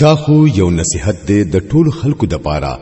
دا خو یو نصیحت دی د ټولو خلکو د پاره